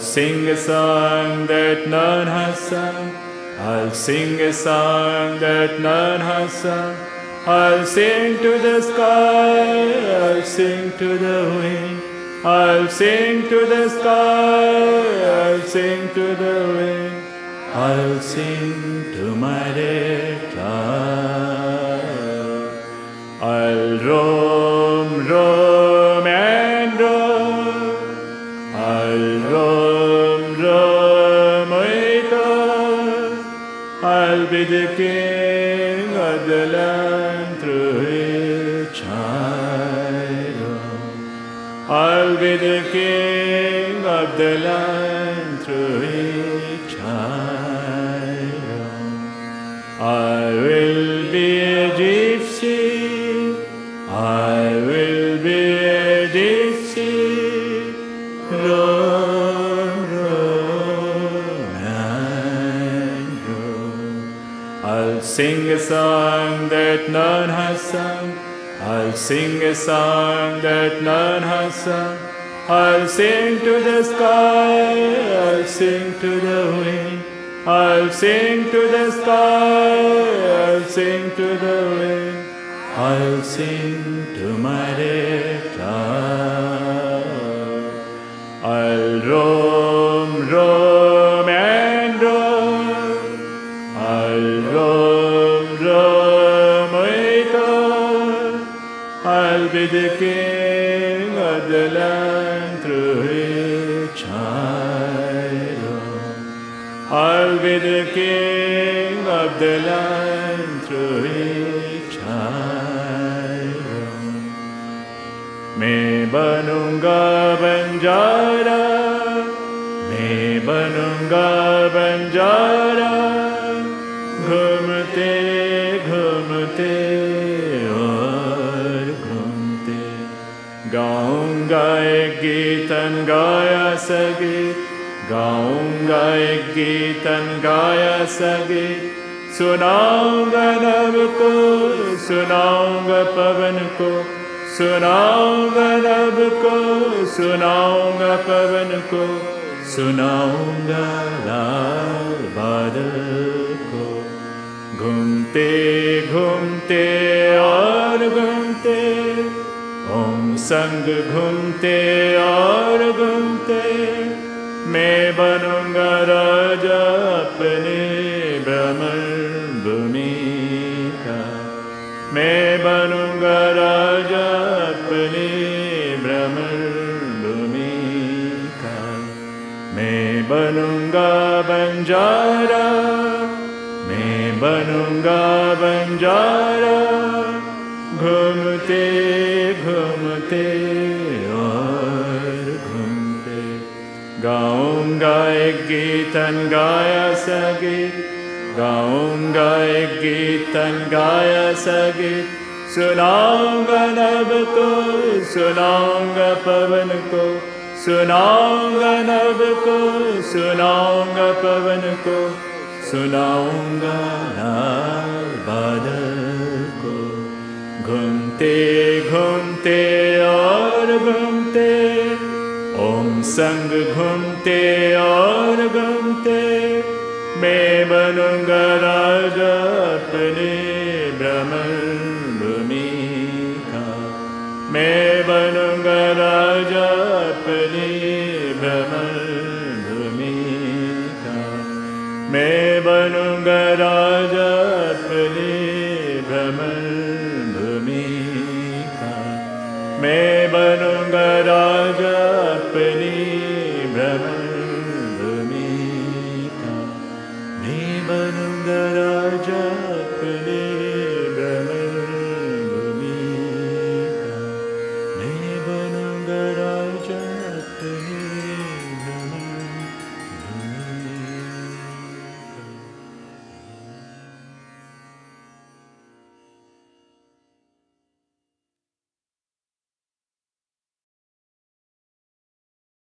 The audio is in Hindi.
sing a song that none has sung. I'll sing a song that none has sung. I'll sing to the sky, I'll sing to the wind. I'll sing to the sky, I'll sing to the wind. I'll sing to With God. I'll be the king of the land through I roam. I'll be the king of the land through I roam. I will be a gypsy. I will be a gypsy. Sing a song that none has sung. I'll sing a song that none has sung. I'll sing to the sky, I'll sing to the wind. I'll sing to the sky, I'll sing to the wind. I'll sing to my dear cloud. I'll roam, king of the land through which I roam. मैं बनूंगा बंजारा मैं बनूंगा बंजारा घूमते घूमते गीतन गाया सगे गाऊँगा एक गीतन गाया सगे। सुनाऊँगा नव को सुनाऊँगा पवन को सुनाऊँगा नभ को सुनाऊँगा पवन को सुनाऊँगा लाल बादल को। घूमते घूमते संग घूमते और घूमते, मैं बनूँगा राजा अपने भ्रमण भूमि का। मैं बनूँगा राजा अपने भ्रमण भूमि का। मैं बनूँगा बंजारा, मैं बनूँगा बंजारा, घूमते एक गीतन गाया सगे। गाऊँगा एक गीतन गाया सगे। सुनाऊँगा नब को, सुनाऊँगा पवन को। सुनाऊँगा नब को, सुनाऊँगा पवन को। सुनाऊँगा बादल को। घूमते घूमते और घूमते। ओम संग te argante me manangaraja apne brahman lumika me manangaraja apne brahman lumika me manangaraja apne brahman lumika me manangaraja